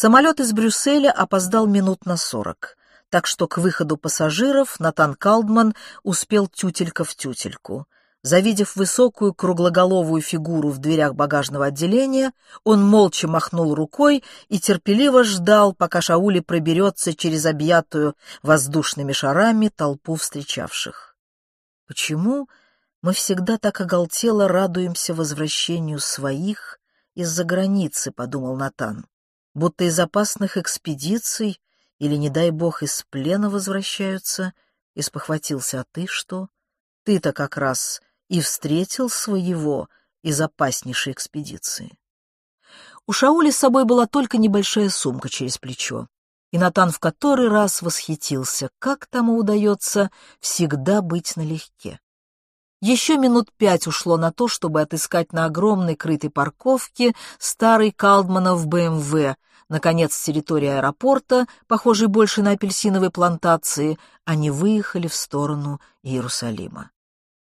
Самолет из Брюсселя опоздал минут на сорок, так что к выходу пассажиров Натан Калдман успел тютелька в тютельку. Завидев высокую круглоголовую фигуру в дверях багажного отделения, он молча махнул рукой и терпеливо ждал, пока Шаули проберется через объятую воздушными шарами толпу встречавших. Почему мы всегда так оголтело радуемся возвращению своих из-за границы, — подумал Натан, — будто из опасных экспедиций или, не дай бог, из плена возвращаются, и спохватился, а ты что? Ты-то как раз и встретил своего из опаснейшей экспедиции. У Шаули с собой была только небольшая сумка через плечо, и Натан в который раз восхитился, как тому удается всегда быть налегке. Еще минут пять ушло на то, чтобы отыскать на огромной крытой парковке старый Калдманов БМВ, наконец, с территории аэропорта, похожей больше на апельсиновые плантации, они выехали в сторону Иерусалима.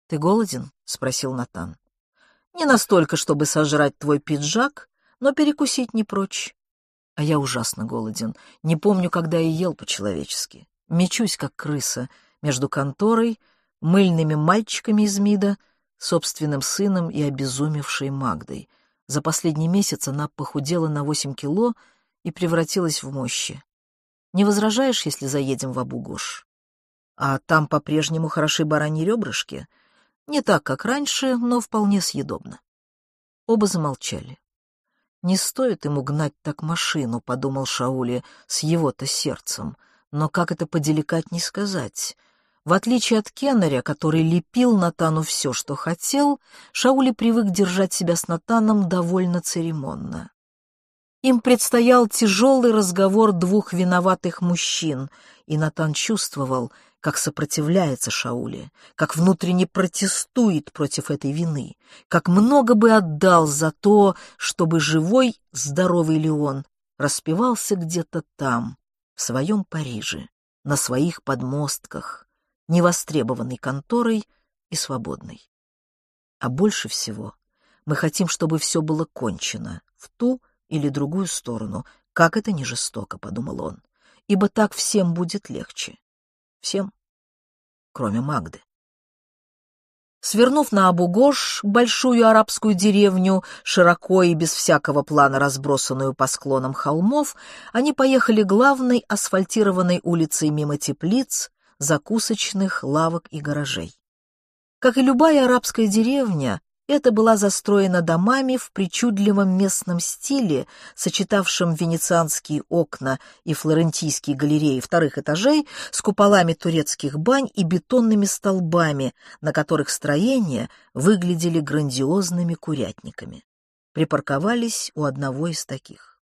«Ты голоден?» — спросил Натан. «Не настолько, чтобы сожрать твой пиджак, но перекусить не прочь. А я ужасно голоден. Не помню, когда я ел по-человечески. Мечусь, как крыса, между конторой, мыльными мальчиками из МИДа, собственным сыном и обезумевшей Магдой. За последний месяц она похудела на восемь кило и превратилась в мощи. Не возражаешь, если заедем в Абу-Гош? А там по-прежнему хороши бараньи ребрышки — не так, как раньше, но вполне съедобно. Оба замолчали. «Не стоит ему гнать так машину», — подумал Шаули, — «с его-то сердцем. Но как это поделикатней сказать?» В отличие от Кеннеря, который лепил Натану все, что хотел, Шаули привык держать себя с Натаном довольно церемонно. Им предстоял тяжелый разговор двух виноватых мужчин, и Натан чувствовал — как сопротивляется Шауле, как внутренне протестует против этой вины, как много бы отдал за то, чтобы живой, здоровый Леон распевался где-то там, в своем Париже, на своих подмостках, невостребованной конторой и свободной. А больше всего мы хотим, чтобы все было кончено в ту или другую сторону, как это не жестоко, — подумал он, — ибо так всем будет легче. Всем, кроме Магды. Свернув на Абу-Гош, большую арабскую деревню, широко и без всякого плана разбросанную по склонам холмов, они поехали главной асфальтированной улицей мимо теплиц, закусочных, лавок и гаражей. Как и любая арабская деревня, это была застроена домами в причудливом местном стиле, сочетавшем венецианские окна и флорентийские галереи вторых этажей с куполами турецких бань и бетонными столбами, на которых строения выглядели грандиозными курятниками. Припарковались у одного из таких.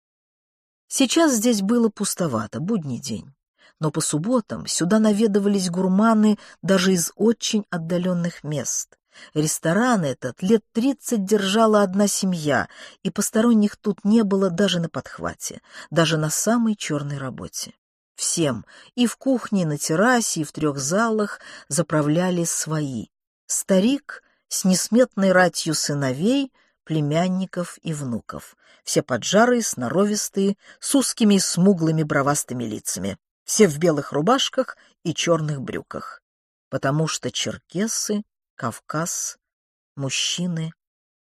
Сейчас здесь было пустовато, будний день. Но по субботам сюда наведывались гурманы даже из очень отдаленных мест. Ресторан этот лет тридцать держала одна семья, и посторонних тут не было даже на подхвате, даже на самой черной работе. Всем, и в кухне, и на террасе, и в трех залах, заправляли свои. Старик с несметной ратью сыновей, племянников и внуков. Все поджарые, сноровистые, с узкими и смуглыми бровастыми лицами. Все в белых рубашках и черных брюках. Потому что черкесы Кавказ, мужчины,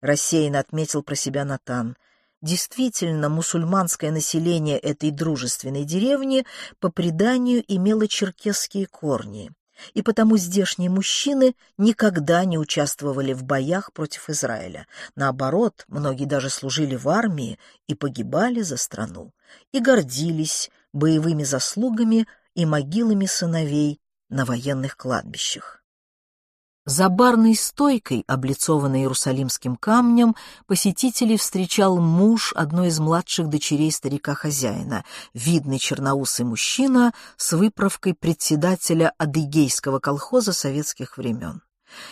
рассеянно отметил про себя Натан. Действительно, мусульманское население этой дружественной деревни по преданию имело черкесские корни, и потому здешние мужчины никогда не участвовали в боях против Израиля. Наоборот, многие даже служили в армии и погибали за страну, и гордились боевыми заслугами и могилами сыновей на военных кладбищах. За барной стойкой, облицованной иерусалимским камнем, посетителей встречал муж одной из младших дочерей старика-хозяина, видный черноусый мужчина с выправкой председателя адыгейского колхоза советских времен.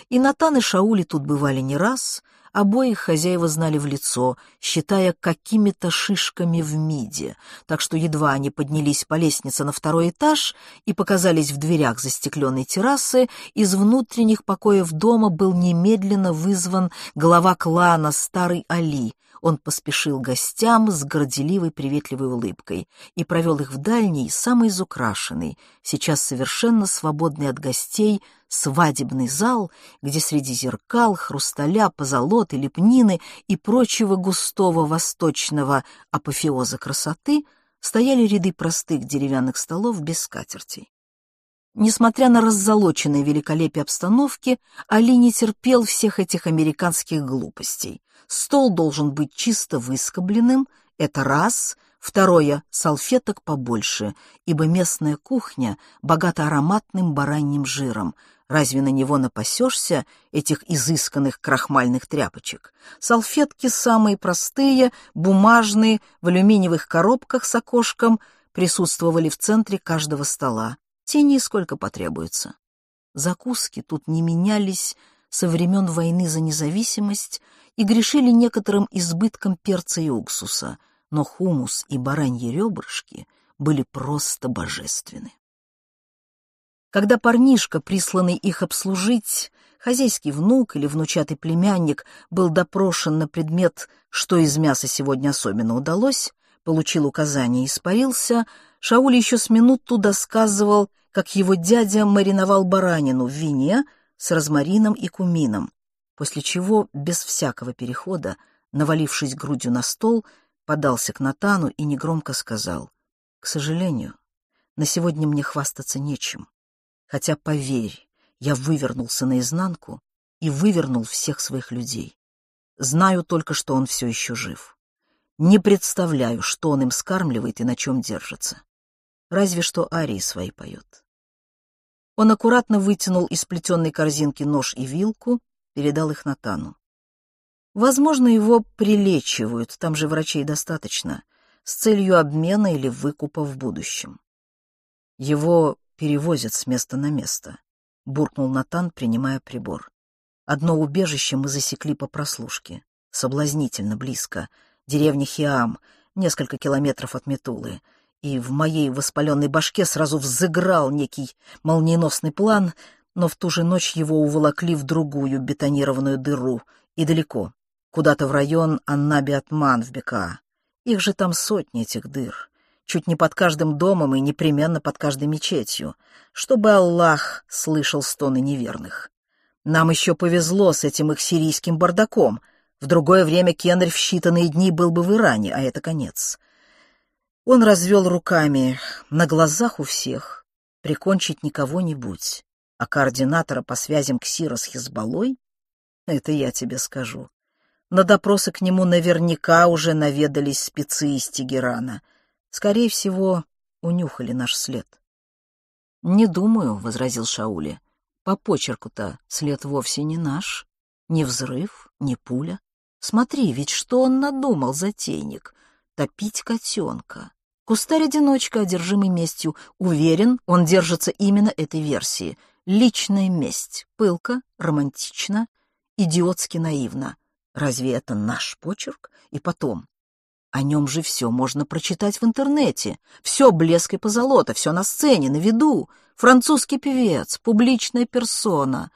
И Натан и Шаули тут бывали не раз, обоих хозяева знали в лицо, считая какими-то шишками в миде, так что едва они поднялись по лестнице на второй этаж и показались в дверях застекленной террасы, из внутренних покоев дома был немедленно вызван глава клана Старый Али, он поспешил гостям с горделивой приветливой улыбкой и провел их в дальний, самый изукрашенный, сейчас совершенно свободный от гостей, свадебный зал, где среди зеркал, хрусталя, позолоты, лепнины и прочего густого восточного апофеоза красоты стояли ряды простых деревянных столов без скатертей. Несмотря на раззолоченное великолепие обстановки, Али не терпел всех этих американских глупостей. Стол должен быть чисто выскобленным, это раз. Второе — салфеток побольше, ибо местная кухня богата ароматным бараньим жиром. Разве на него напасешься, этих изысканных крахмальных тряпочек? Салфетки самые простые, бумажные, в алюминиевых коробках с окошком, присутствовали в центре каждого стола. Тени сколько потребуется. Закуски тут не менялись со времен войны за независимость и грешили некоторым избытком перца и уксуса, но хумус и бараньи ребрышки были просто божественны. Когда парнишка, присланный их обслужить, хозяйский внук или внучатый племянник, был допрошен на предмет, что из мяса сегодня особенно удалось, получил указание и испарился, Шауль еще с минуту досказывал, как его дядя мариновал баранину в вине с розмарином и кумином, после чего, без всякого перехода, навалившись грудью на стол, подался к Натану и негромко сказал, «К сожалению, на сегодня мне хвастаться нечем, хотя, поверь, я вывернулся наизнанку и вывернул всех своих людей. Знаю только, что он все еще жив. Не представляю, что он им скармливает и на чем держится. Разве что арии свои поет. Он аккуратно вытянул из плетенной корзинки нож и вилку, передал их Натану. Возможно, его прилечивают, там же врачей достаточно, с целью обмена или выкупа в будущем. Его перевозят с места на место, буркнул Натан, принимая прибор. Одно убежище мы засекли по прослушке, соблазнительно близко, деревня Хиам, несколько километров от Метулы — и в моей воспаленной башке сразу взыграл некий молниеносный план, но в ту же ночь его уволокли в другую бетонированную дыру и далеко, куда-то в район Аннаби-Атман в Бека. Их же там сотни этих дыр, чуть не под каждым домом и непременно под каждой мечетью, чтобы Аллах слышал стоны неверных. Нам еще повезло с этим их сирийским бардаком. В другое время Кеннер в считанные дни был бы в Иране, а это конец. Он развел руками на глазах у всех. Прикончить никого-нибудь, а координатора по связям Ксира с Хизбаллой — это я тебе скажу. На допросы к нему наверняка уже наведались спецы из Тегерана. Скорее всего, унюхали наш след. — Не думаю, — возразил Шаули. — По почерку-то след вовсе не наш. Ни взрыв, ни пуля. Смотри, ведь что он надумал, затейник? Топить котенка. Кустарь-одиночка, одержимый местью, уверен, он держится именно этой версии. Личная месть, пылка, романтично, идиотски наивно. Разве это наш почерк? И потом, о нем же все можно прочитать в интернете. Все блеск и позолота, все на сцене, на виду. Французский певец, публичная персона.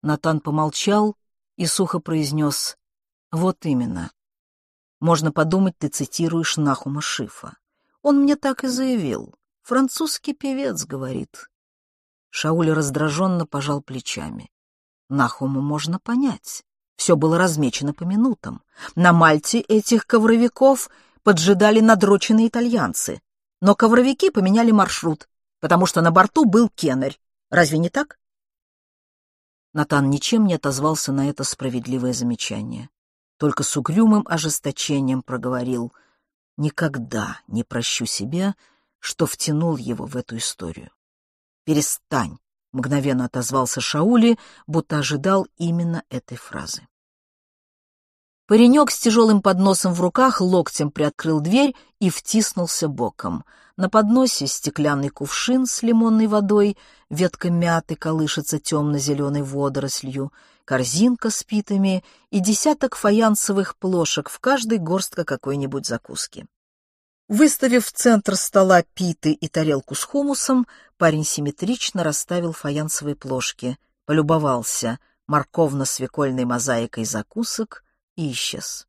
Натан помолчал и сухо произнес «Вот именно. Можно подумать, ты цитируешь Нахума Шифа. Он мне так и заявил. Французский певец, говорит. Шауль раздраженно пожал плечами. Нахуму можно понять. Все было размечено по минутам. На Мальте этих ковровиков поджидали надроченные итальянцы. Но ковровики поменяли маршрут, потому что на борту был кеннерь. Разве не так? Натан ничем не отозвался на это справедливое замечание. Только с угрюмым ожесточением проговорил — Никогда не прощу себе, что втянул его в эту историю. «Перестань!» — мгновенно отозвался Шаули, будто ожидал именно этой фразы. Паренек с тяжелым подносом в руках локтем приоткрыл дверь и втиснулся боком. На подносе стеклянный кувшин с лимонной водой, ветка мяты колышется темно-зеленой водорослью, корзинка с питами и десяток фаянсовых плошек, в каждой горстка какой-нибудь закуски. Выставив в центр стола питы и тарелку с хумусом, парень симметрично расставил фаянсовые плошки, полюбовался морковно-свекольной мозаикой закусок и исчез.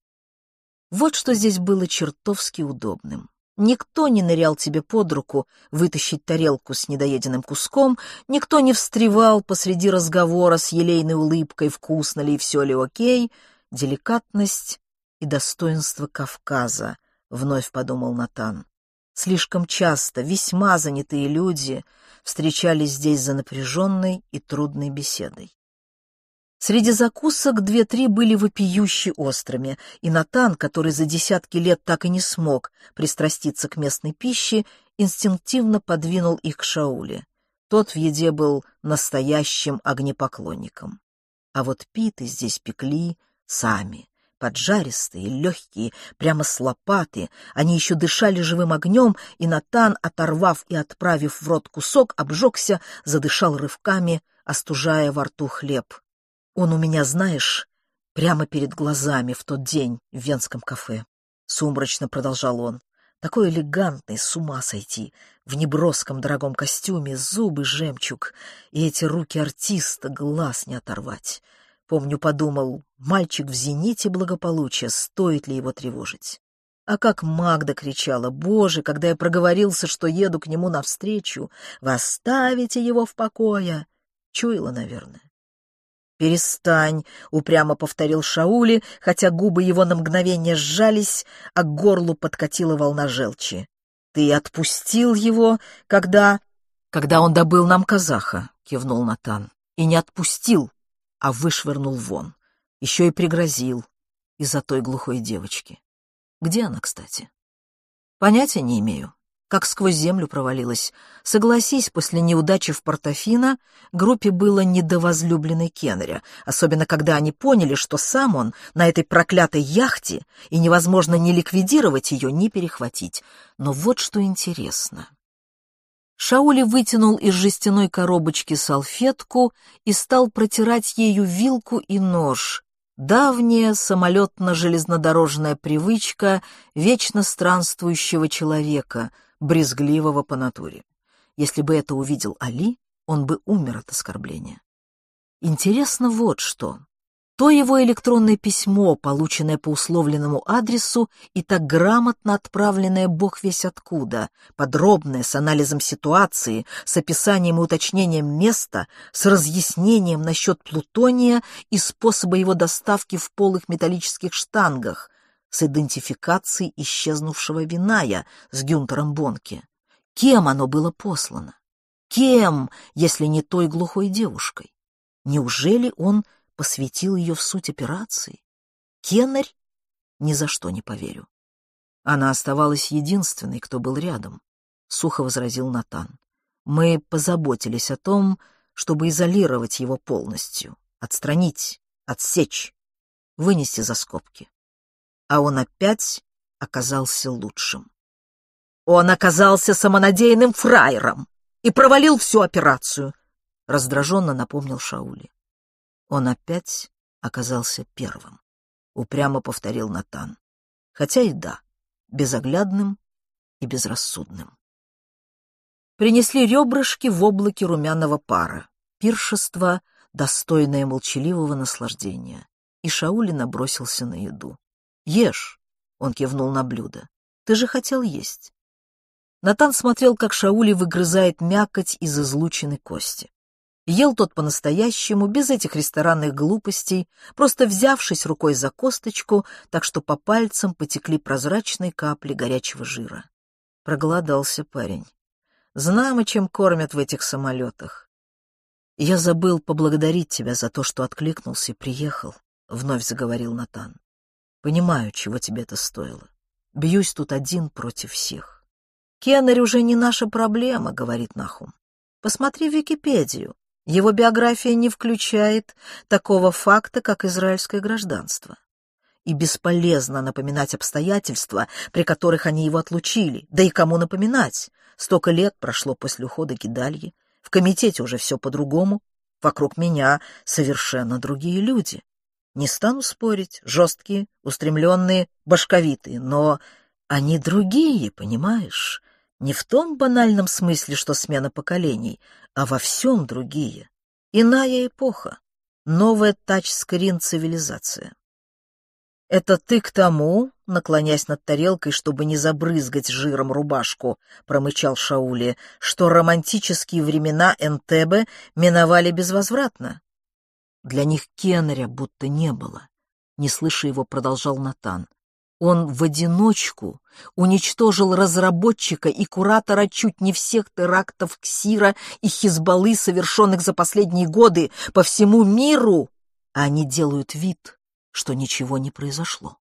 Вот что здесь было чертовски удобным. Никто не нырял тебе под руку вытащить тарелку с недоеденным куском, никто не встревал посреди разговора с елейной улыбкой, вкусно ли и все ли окей. Деликатность и достоинство Кавказа, — вновь подумал Натан. Слишком часто весьма занятые люди встречались здесь за напряженной и трудной беседой. Среди закусок две-три были вопиюще острыми, и Натан, который за десятки лет так и не смог пристраститься к местной пище, инстинктивно подвинул их к Шауле. Тот в еде был настоящим огнепоклонником. А вот питы здесь пекли сами, поджаристые, легкие, прямо с лопаты. Они еще дышали живым огнем, и Натан, оторвав и отправив в рот кусок, обжегся, задышал рывками, остужая во рту хлеб. Он у меня, знаешь, прямо перед глазами в тот день в венском кафе. Сумрачно продолжал он. Такой элегантный, с ума сойти, в неброском дорогом костюме, зубы жемчуг, и эти руки артиста глаз не оторвать. Помню, подумал, мальчик в зените благополучия, стоит ли его тревожить. А как Магда кричала, «Боже, когда я проговорился, что еду к нему навстречу, вы оставите его в покое!» Чуяла, наверное. «Перестань», — упрямо повторил Шаули, хотя губы его на мгновение сжались, а к горлу подкатила волна желчи. «Ты отпустил его, когда...» «Когда он добыл нам казаха», — кивнул Натан. «И не отпустил, а вышвырнул вон. Еще и пригрозил из-за той глухой девочки. Где она, кстати?» «Понятия не имею как сквозь землю провалилась. Согласись, после неудачи в Портофино группе было не до возлюбленной Кеннеря, особенно когда они поняли, что сам он на этой проклятой яхте, и невозможно ни ликвидировать ее, ни перехватить. Но вот что интересно. Шаули вытянул из жестяной коробочки салфетку и стал протирать ею вилку и нож. Давняя самолетно-железнодорожная привычка вечно странствующего человека — брезгливого по натуре. Если бы это увидел Али, он бы умер от оскорбления. Интересно вот что. То его электронное письмо, полученное по условленному адресу и так грамотно отправленное бог весь откуда, подробное, с анализом ситуации, с описанием и уточнением места, с разъяснением насчет плутония и способа его доставки в полых металлических штангах, с идентификацией исчезнувшего Виная с Гюнтером Бонке. Кем оно было послано? Кем, если не той глухой девушкой? Неужели он посвятил ее в суть операции? Кеннерь? Ни за что не поверю. Она оставалась единственной, кто был рядом, — сухо возразил Натан. Мы позаботились о том, чтобы изолировать его полностью, отстранить, отсечь, вынести за скобки а он опять оказался лучшим. Он оказался самонадеянным фраером и провалил всю операцию, — раздраженно напомнил Шаули. Он опять оказался первым, — упрямо повторил Натан. Хотя и да, безоглядным и безрассудным. Принесли ребрышки в облаке румяного пара, пиршество, достойное молчаливого наслаждения, и Шаули набросился на еду. «Ешь», — он кивнул на блюдо. «Ты же хотел есть». Натан смотрел, как Шаули выгрызает мякоть из излученной кости. Ел тот по-настоящему, без этих ресторанных глупостей, просто взявшись рукой за косточку, так что по пальцам потекли прозрачные капли горячего жира. Проголодался парень. Знамо, чем кормят в этих самолетах. «Я забыл поблагодарить тебя за то, что откликнулся и приехал», — вновь заговорил Натан. Понимаю, чего тебе это стоило. Бьюсь тут один против всех. Кеннери уже не наша проблема, говорит Нахум. Посмотри в Википедию. Его биография не включает такого факта, как израильское гражданство. И бесполезно напоминать обстоятельства, при которых они его отлучили. Да и кому напоминать? Столько лет прошло после ухода Гидальи. В комитете уже все по-другому. Вокруг меня совершенно другие люди. Не стану спорить, жесткие, устремленные, башковитые, но они другие, понимаешь? Не в том банальном смысле, что смена поколений, а во всем другие. Иная эпоха, новая тачскрин цивилизация. «Это ты к тому, — наклонясь над тарелкой, чтобы не забрызгать жиром рубашку, промычал Шаули, что романтические времена Энтебе миновали безвозвратно. Для них Кеннеря будто не было. Не слыша его, продолжал Натан. Он в одиночку уничтожил разработчика и куратора чуть не всех терактов Ксира и Хизбаллы, совершенных за последние годы по всему миру, а они делают вид, что ничего не произошло.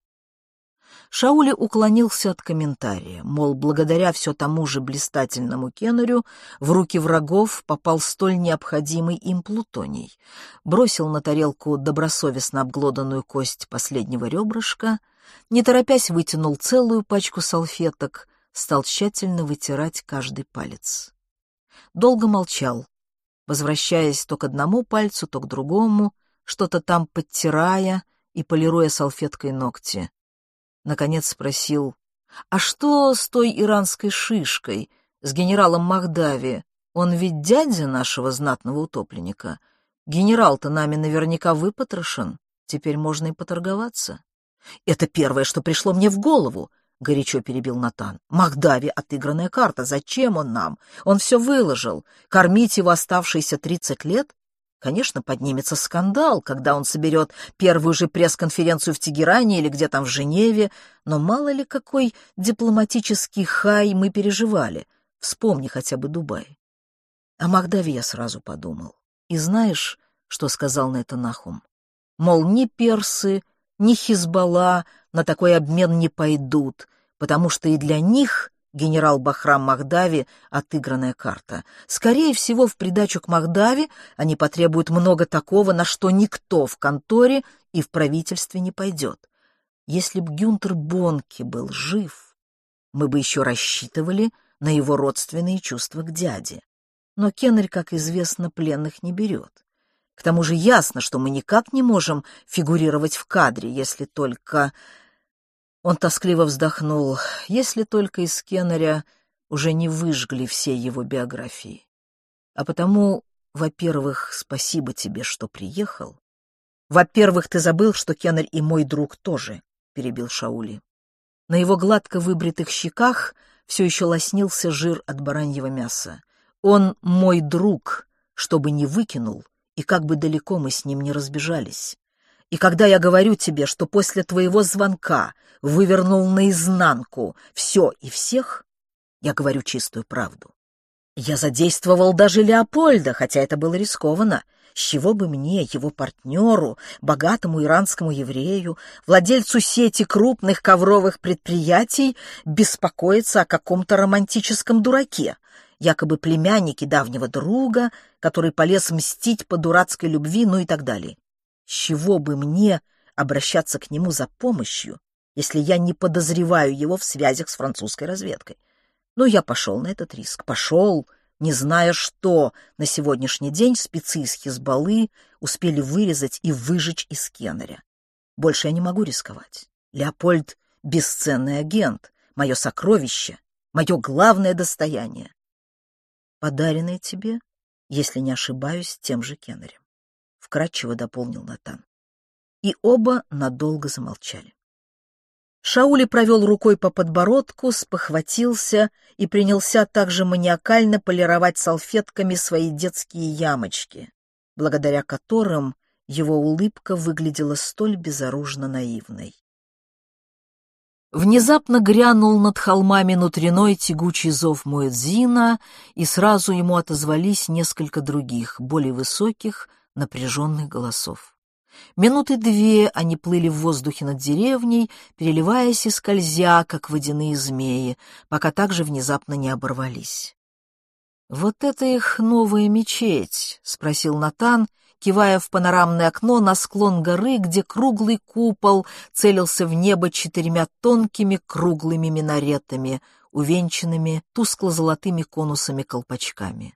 Шаули уклонился от комментария, мол, благодаря все тому же блистательному Кеннерю в руки врагов попал столь необходимый им плутоний, бросил на тарелку добросовестно обглоданную кость последнего ребрышка, не торопясь вытянул целую пачку салфеток, стал тщательно вытирать каждый палец. Долго молчал, возвращаясь то к одному пальцу, то к другому, что-то там подтирая и полируя салфеткой ногти. Наконец спросил, «А что с той иранской шишкой, с генералом Махдави? Он ведь дядя нашего знатного утопленника. Генерал-то нами наверняка выпотрошен, теперь можно и поторговаться». «Это первое, что пришло мне в голову», — горячо перебил Натан. «Махдави — отыгранная карта. Зачем он нам? Он все выложил. Кормить его оставшиеся тридцать лет? Конечно, поднимется скандал, когда он соберет первую же пресс-конференцию в Тегеране или где там в Женеве, но мало ли какой дипломатический хай мы переживали. Вспомни хотя бы Дубай. О Махдаве я сразу подумал. И знаешь, что сказал на это Нахум? Мол, ни персы, ни Хизбалла на такой обмен не пойдут, потому что и для них генерал Бахрам Махдави — отыгранная карта. Скорее всего, в придачу к Махдави они потребуют много такого, на что никто в конторе и в правительстве не пойдет. Если б Гюнтер Бонки был жив, мы бы еще рассчитывали на его родственные чувства к дяде. Но Кеннерь, как известно, пленных не берет. К тому же ясно, что мы никак не можем фигурировать в кадре, если только... Он тоскливо вздохнул, если только из Кеннеря уже не выжгли все его биографии. А потому, во-первых, спасибо тебе, что приехал. Во-первых, ты забыл, что Кеннер и мой друг тоже, — перебил Шаули. На его гладко выбритых щеках все еще лоснился жир от бараньего мяса. Он мой друг, чтобы не выкинул, и как бы далеко мы с ним не разбежались. И когда я говорю тебе, что после твоего звонка вывернул наизнанку все и всех, я говорю чистую правду. Я задействовал даже Леопольда, хотя это было рискованно. С чего бы мне, его партнеру, богатому иранскому еврею, владельцу сети крупных ковровых предприятий, беспокоиться о каком-то романтическом дураке, якобы племяннике давнего друга, который полез мстить по дурацкой любви, ну и так далее. Чего бы мне обращаться к нему за помощью, если я не подозреваю его в связях с французской разведкой? Но я пошел на этот риск. Пошел, не зная, что на сегодняшний день спецы из Хизбаллы успели вырезать и выжечь из Кеннеря. Больше я не могу рисковать. Леопольд — бесценный агент, мое сокровище, мое главное достояние. Подаренное тебе, если не ошибаюсь, тем же Кеннерем вкратчиво дополнил Натан. И оба надолго замолчали. Шаули провел рукой по подбородку, спохватился и принялся также маниакально полировать салфетками свои детские ямочки, благодаря которым его улыбка выглядела столь безоружно наивной. Внезапно грянул над холмами внутренной тягучий зов Муэдзина, и сразу ему отозвались несколько других, более высоких, напряженных голосов. Минуты две они плыли в воздухе над деревней, переливаясь и скользя, как водяные змеи, пока также внезапно не оборвались. «Вот это их новая мечеть?» — спросил Натан, кивая в панорамное окно на склон горы, где круглый купол целился в небо четырьмя тонкими круглыми минаретами, увенчанными тускло-золотыми конусами-колпачками.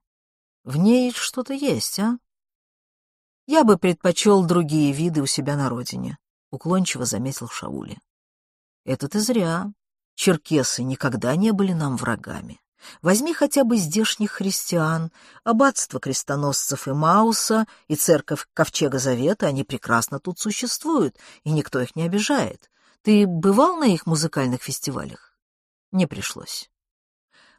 «В ней что-то есть, а?» Я бы предпочел другие виды у себя на родине, — уклончиво заметил Шаули. Это ты зря. Черкесы никогда не были нам врагами. Возьми хотя бы здешних христиан, аббатство крестоносцев и Мауса, и церковь Ковчега Завета, они прекрасно тут существуют, и никто их не обижает. Ты бывал на их музыкальных фестивалях? Не пришлось.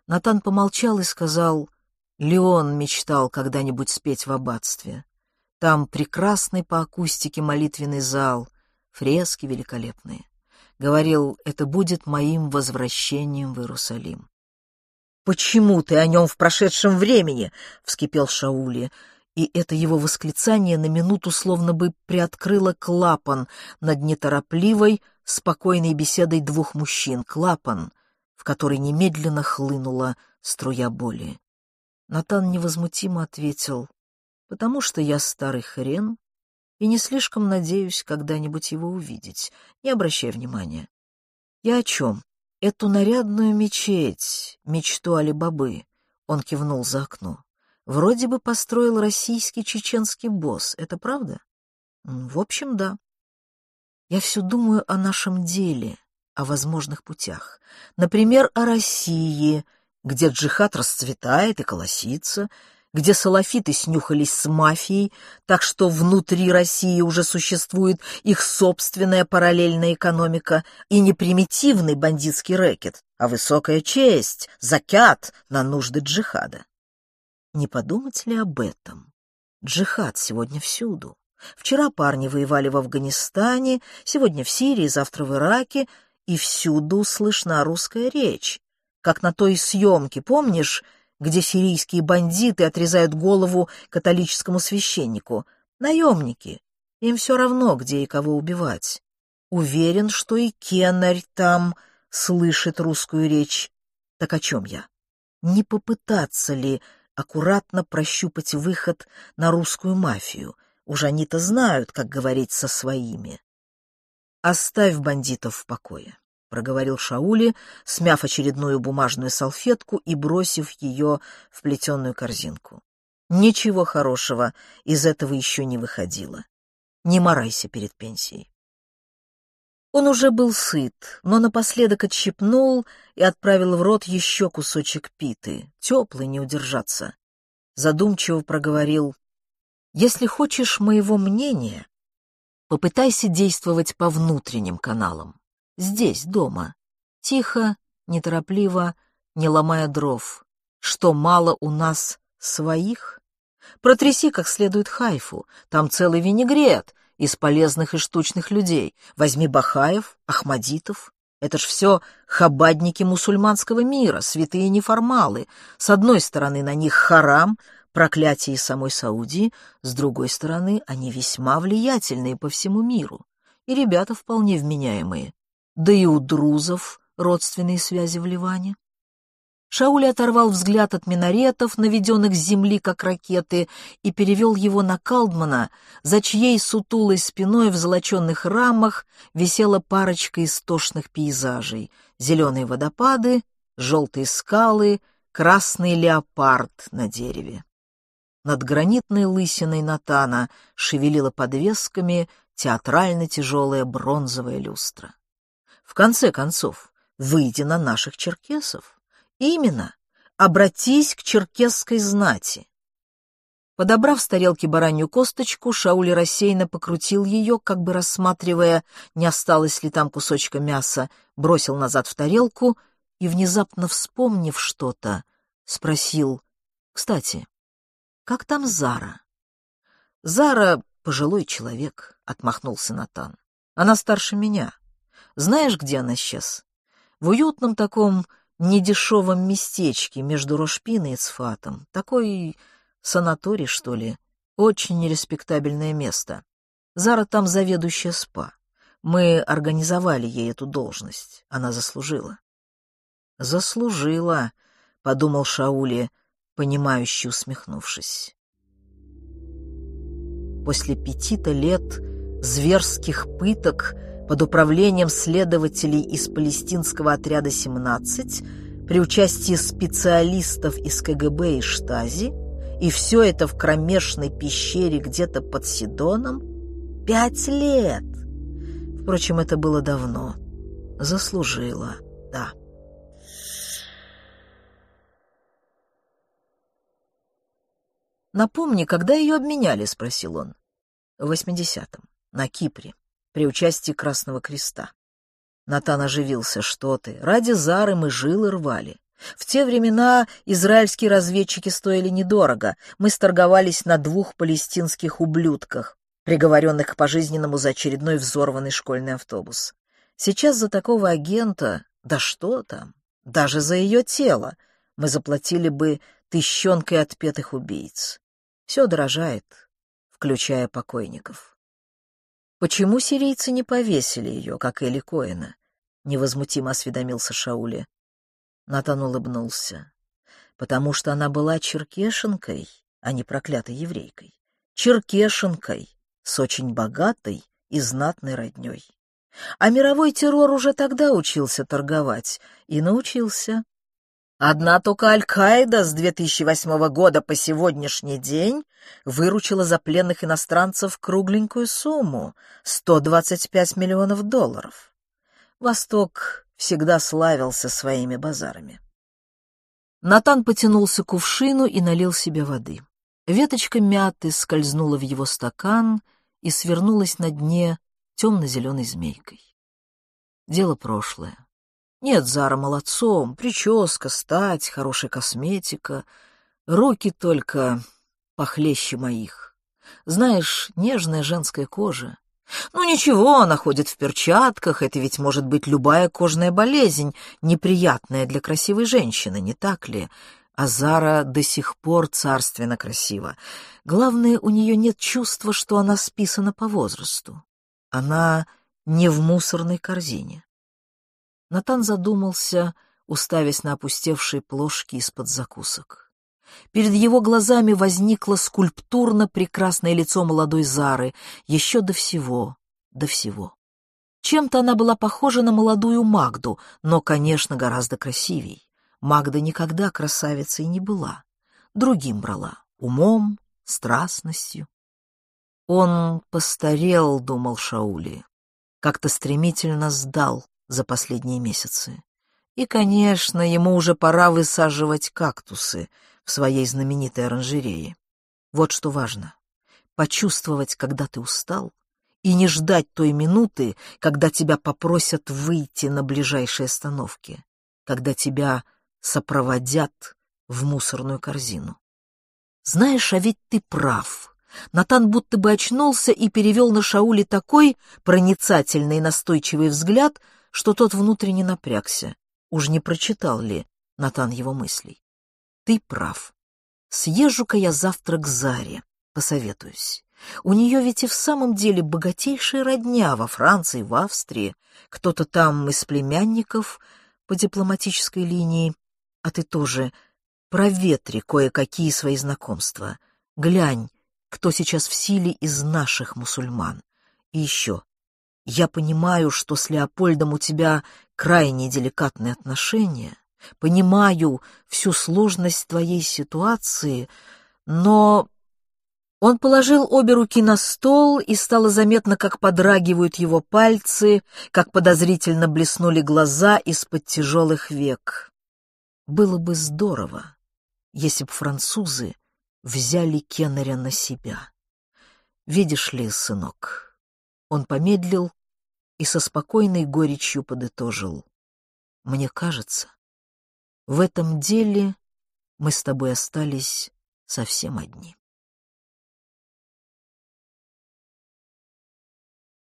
Натан помолчал и сказал, Леон мечтал когда-нибудь спеть в аббатстве. Там прекрасный по акустике молитвенный зал, фрески великолепные. Говорил, это будет моим возвращением в Иерусалим. «Почему ты о нем в прошедшем времени?» — вскипел Шаули. И это его восклицание на минуту словно бы приоткрыло клапан над неторопливой, спокойной беседой двух мужчин. Клапан, в который немедленно хлынула струя боли. Натан невозмутимо ответил, «Потому что я старый хрен и не слишком надеюсь когда-нибудь его увидеть. Не обращай внимания. Я о чем? Эту нарядную мечеть, мечту Али-Бабы, он кивнул за окно. Вроде бы построил российский чеченский босс, это правда? В общем, да. Я все думаю о нашем деле, о возможных путях. Например, о России, где джихад расцветает и колосится, где салафиты снюхались с мафией, так что внутри России уже существует их собственная параллельная экономика и не примитивный бандитский рэкет, а высокая честь, закят на нужды джихада. Не подумать ли об этом? Джихад сегодня всюду. Вчера парни воевали в Афганистане, сегодня в Сирии, завтра в Ираке, и всюду слышна русская речь. Как на той съемке, помнишь, где сирийские бандиты отрезают голову католическому священнику. Наемники. Им все равно, где и кого убивать. Уверен, что и Кеннарь там слышит русскую речь. Так о чем я? Не попытаться ли аккуратно прощупать выход на русскую мафию? Уж они-то знают, как говорить со своими. Оставь бандитов в покое проговорил Шаули, смяв очередную бумажную салфетку и бросив ее в плетеную корзинку. Ничего хорошего из этого еще не выходило. Не морайся перед пенсией. Он уже был сыт, но напоследок отщипнул и отправил в рот еще кусочек питы, теплый, не удержаться. Задумчиво проговорил, «Если хочешь моего мнения, попытайся действовать по внутренним каналам здесь, дома. Тихо, неторопливо, не ломая дров. Что мало у нас своих? Протряси как следует хайфу, там целый винегрет из полезных и штучных людей. Возьми Бахаев, Ахмадитов. Это ж все хабадники мусульманского мира, святые неформалы. С одной стороны на них харам, проклятие самой Саудии, с другой стороны они весьма влиятельные по всему миру. И ребята вполне вменяемые да и у друзов родственные связи в Ливане. Шауль оторвал взгляд от минаретов, наведенных с земли, как ракеты, и перевел его на Калдмана, за чьей сутулой спиной в золоченных рамах висела парочка истошных пейзажей — зеленые водопады, желтые скалы, красный леопард на дереве. Над гранитной лысиной Натана шевелила подвесками театрально тяжелая бронзовая люстра. В конце концов, выйди на наших черкесов. Именно, обратись к черкесской знати. Подобрав с тарелки баранью косточку, Шаули рассеянно покрутил ее, как бы рассматривая, не осталось ли там кусочка мяса, бросил назад в тарелку и, внезапно вспомнив что-то, спросил, «Кстати, как там Зара?» «Зара — пожилой человек», — отмахнулся Натан. «Она старше меня. Знаешь, где она сейчас? В уютном таком недешевом местечке между Рошпиной и Цфатом. Такой санаторий, что ли. Очень респектабельное место. Зара там заведующая СПА. Мы организовали ей эту должность. Она заслужила. «Заслужила», — подумал Шаули, понимающе усмехнувшись. После пяти-то лет зверских пыток под управлением следователей из палестинского отряда 17 при участии специалистов из КГБ и Штази, и все это в кромешной пещере где-то под Сидоном? Пять лет! Впрочем, это было давно. Заслужила, да. «Напомни, когда ее обменяли?» — спросил он. «В восьмидесятом, на Кипре» при участии Красного Креста. Натан оживился. «Что ты? Ради Зары мы жилы рвали. В те времена израильские разведчики стоили недорого. Мы сторговались на двух палестинских ублюдках, приговоренных к пожизненному за очередной взорванный школьный автобус. Сейчас за такого агента, да что там, даже за ее тело, мы заплатили бы тыщенкой отпетых убийц. Все дорожает, включая покойников. Почему сирийцы не повесили ее, как Эли Коэна? Невозмутимо осведомился Шаули. Натан улыбнулся. Потому что она была черкешенкой, а не проклятой еврейкой. Черкешенкой, с очень богатой и знатной родней. А мировой террор уже тогда учился торговать. И научился. Одна только Аль-Каида с 2008 года по сегодняшний день выручила за пленных иностранцев кругленькую сумму — 125 миллионов долларов. Восток всегда славился своими базарами. Натан потянулся к кувшину и налил себе воды. Веточка мяты скользнула в его стакан и свернулась на дне темно-зеленой змейкой. Дело прошлое. Нет, Зара молодцом, прическа, стать, хорошая косметика. Руки только похлеще моих. Знаешь, нежная женская кожа. Ну ничего, она ходит в перчатках, это ведь может быть любая кожная болезнь, неприятная для красивой женщины, не так ли? А Зара до сих пор царственно красива. Главное, у нее нет чувства, что она списана по возрасту. Она не в мусорной корзине. Натан задумался, уставясь на опустевшие плошки из-под закусок. Перед его глазами возникло скульптурно прекрасное лицо молодой Зары, еще до всего, до всего. Чем-то она была похожа на молодую Магду, но, конечно, гораздо красивей. Магда никогда красавицей не была. Другим брала — умом, страстностью. Он постарел, думал Шаули, как-то стремительно сдал за последние месяцы. И, конечно, ему уже пора высаживать кактусы в своей знаменитой оранжерее. Вот что важно — почувствовать, когда ты устал, и не ждать той минуты, когда тебя попросят выйти на ближайшей остановке, когда тебя сопроводят в мусорную корзину. Знаешь, а ведь ты прав. Натан будто бы очнулся и перевел на Шаули такой проницательный и настойчивый взгляд, что тот внутренне напрягся. Уж не прочитал ли Натан его мыслей? Ты прав. Съезжу-ка я завтра к Заре, посоветуюсь. У нее ведь и в самом деле богатейшая родня во Франции, в Австрии. Кто-то там из племянников по дипломатической линии. А ты тоже проветри кое-какие свои знакомства. Глянь, кто сейчас в силе из наших мусульман. И еще, я понимаю, что с Леопольдом у тебя крайне деликатные отношения, понимаю всю сложность твоей ситуации, но... Он положил обе руки на стол, и стало заметно, как подрагивают его пальцы, как подозрительно блеснули глаза из-под тяжелых век. Было бы здорово, если б французы взяли Кеннеря на себя. Видишь ли, сынок, он помедлил и со спокойной горечью подытожил. Мне кажется, в этом деле мы с тобой остались совсем одни.